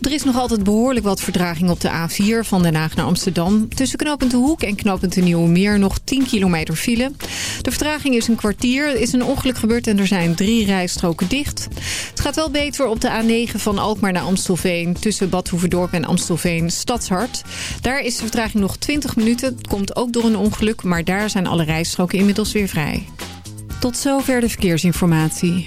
Er is nog altijd behoorlijk wat verdraging op de A4 van Den Haag naar Amsterdam. Tussen knooppunt De Hoek en knooppunt De Meer nog 10 kilometer file. De vertraging is een kwartier. Er is een ongeluk gebeurd en er zijn drie rijstroken dicht. Het gaat wel beter op de A9 van Alkmaar naar Amstelveen... tussen Bad Hoeverdorp en Amstelveen Stadshart. Daar is de vertraging nog 20 minuten. Het komt ook door een ongeluk, maar daar zijn alle rijstroken inmiddels weer vrij. Tot zover de verkeersinformatie.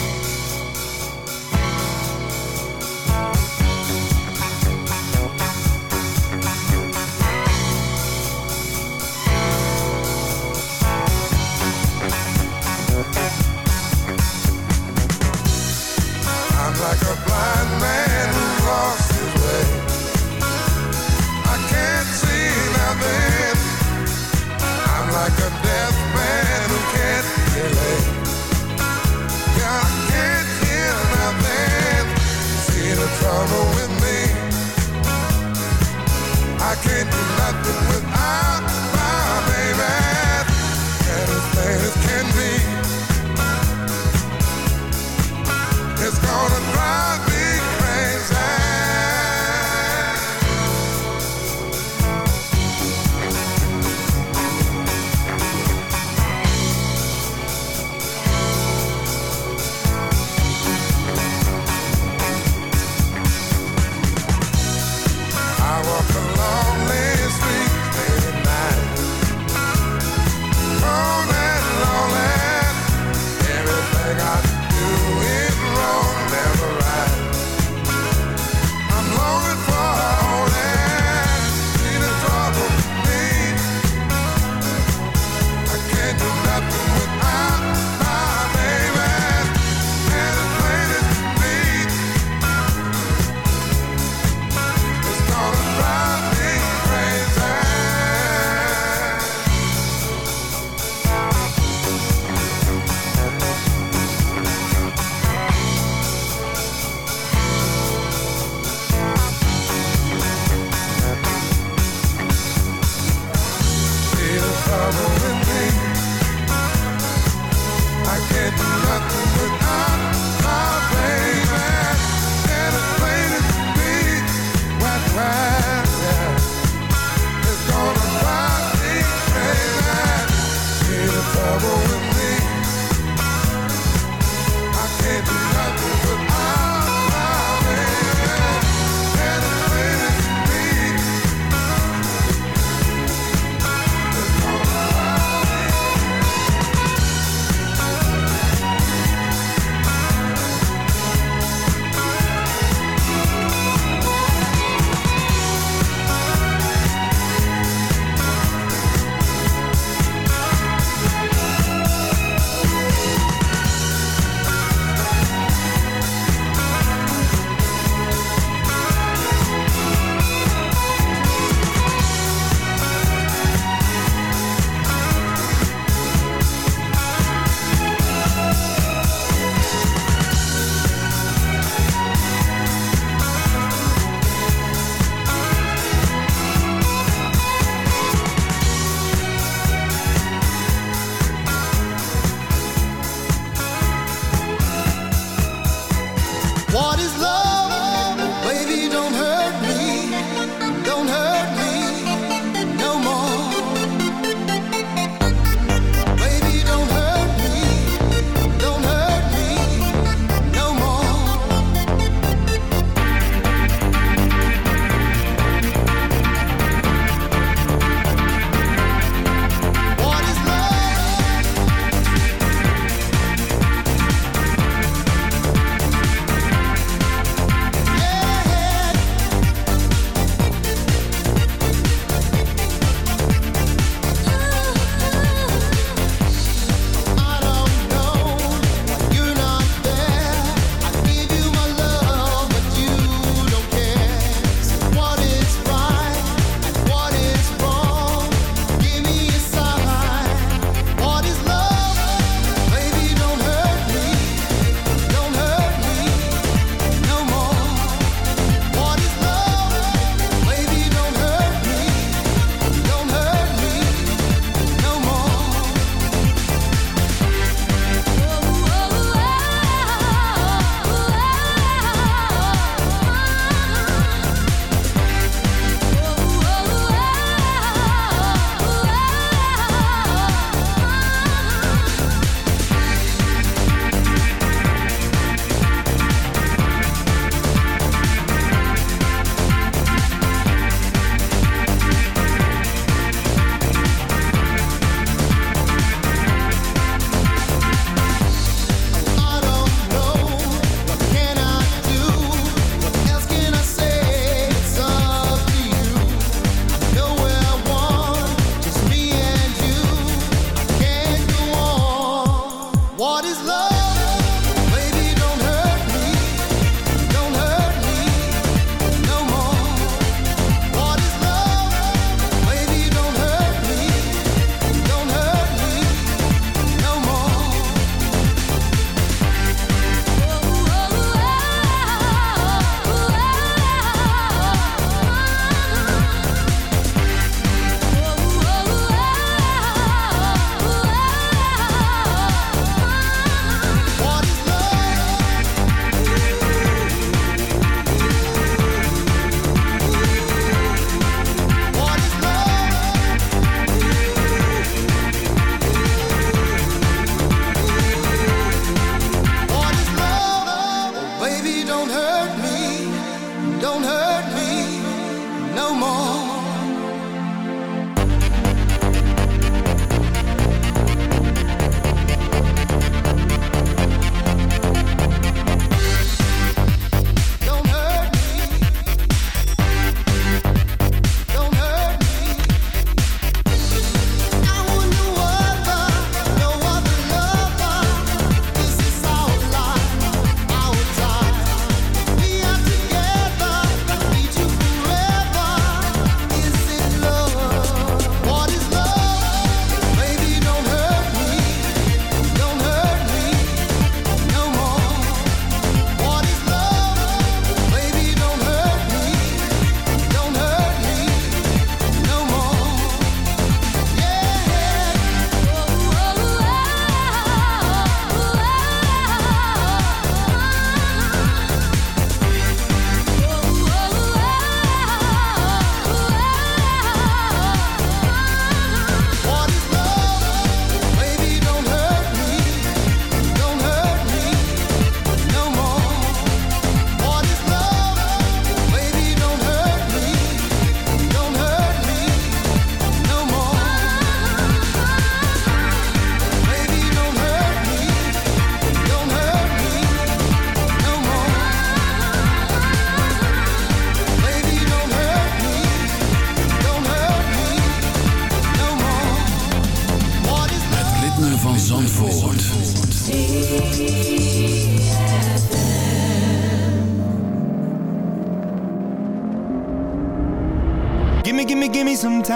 I can't do nothing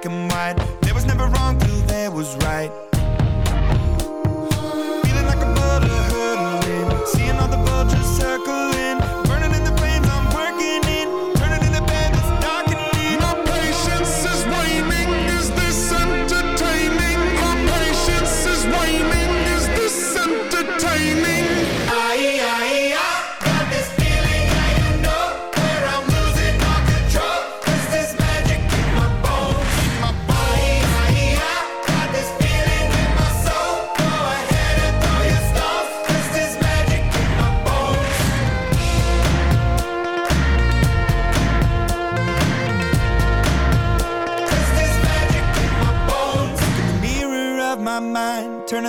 black and white. There was never wrong till there was right.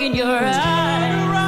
In your eyes.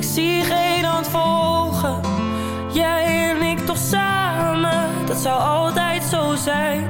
ik zie geen hand volgen. Jij en ik toch samen, dat zou altijd zo zijn.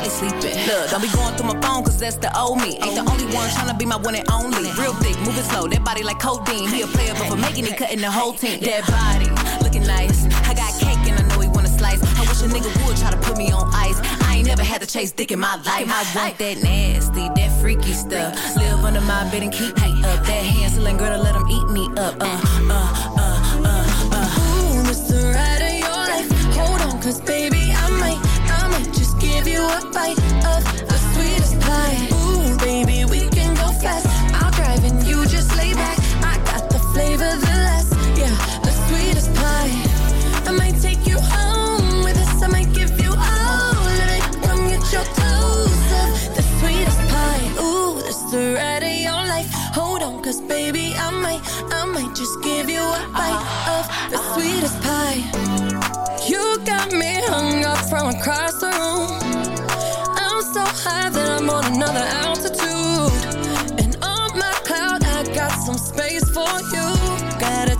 while sleeping. Look, don't be going through my phone, cause that's the old me. Ain't the only one trying to be my one and only. Real thick, moving slow, that body like codeine. He a player, but for making it, cutting the whole team. That body, looking nice. I got cake and I know he wanna slice. I wish a nigga would try to put me on ice. I ain't never had to chase dick in my life. I want that nasty, that freaky stuff. Live under my bed and keep me up. That handsome girl to let him eat me up. Uh, uh give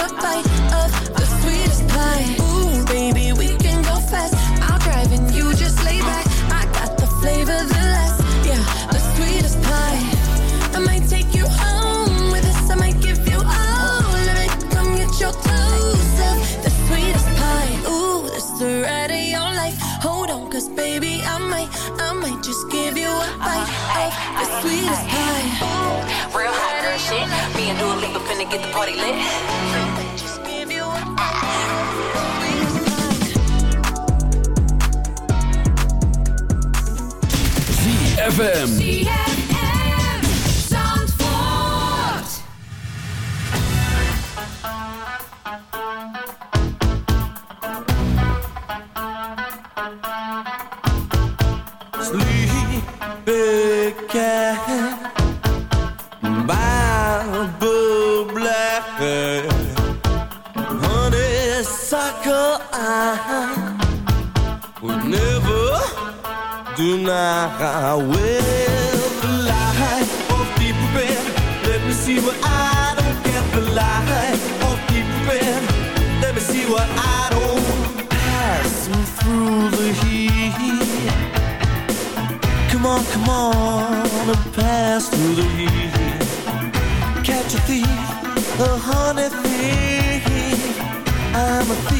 A bite of the sweetest pie. Ooh, baby, we can go fast. I'll you just lay back. I got the flavor, the last, yeah, the sweetest pie. I might take you home with us. I might give you all of it. Come get your the sweetest pie. Ooh, the ride of your life. Hold on, cause baby, I might, I might just give you a bite of the sweetest pie. Real hot girl shit. Finna get the party lit. ZFM. Deny Well, the light of deep red Let me see what I don't get The light of deep red Let me see what I don't Passing through the heat Come on, come on, and pass through the heat. Catch a thief, a honey thief. I'm a thief,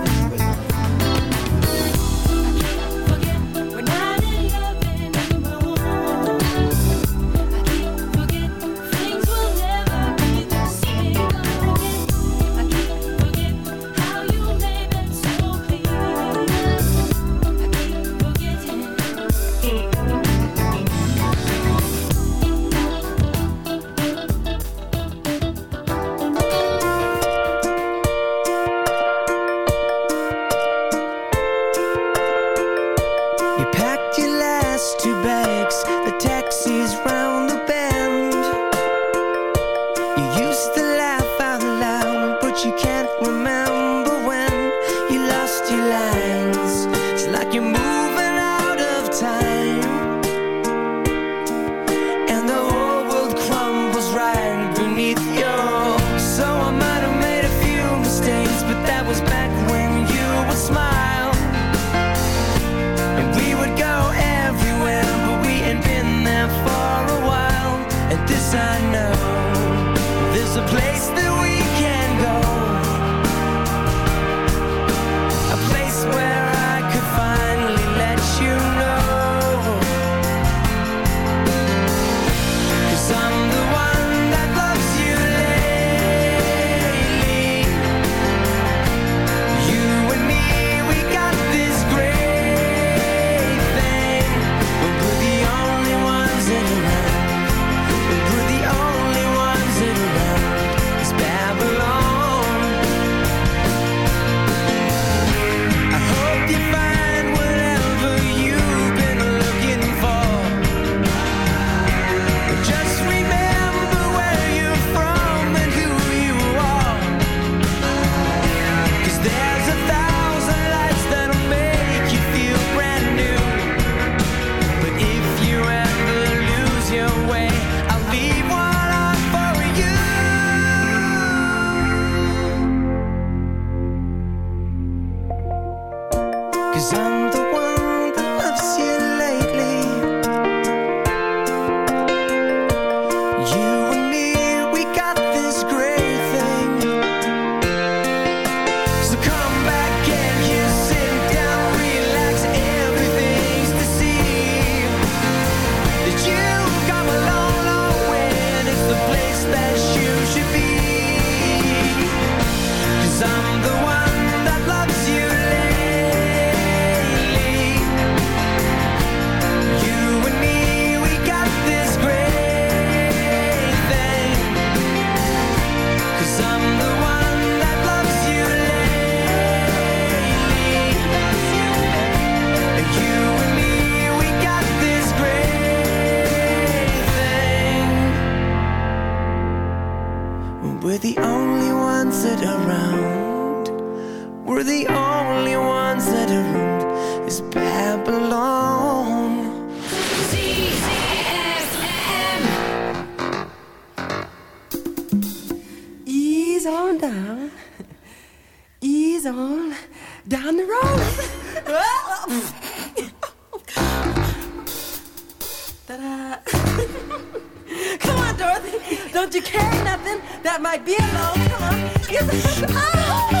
Don't you care nothing? That might be a low. Come on.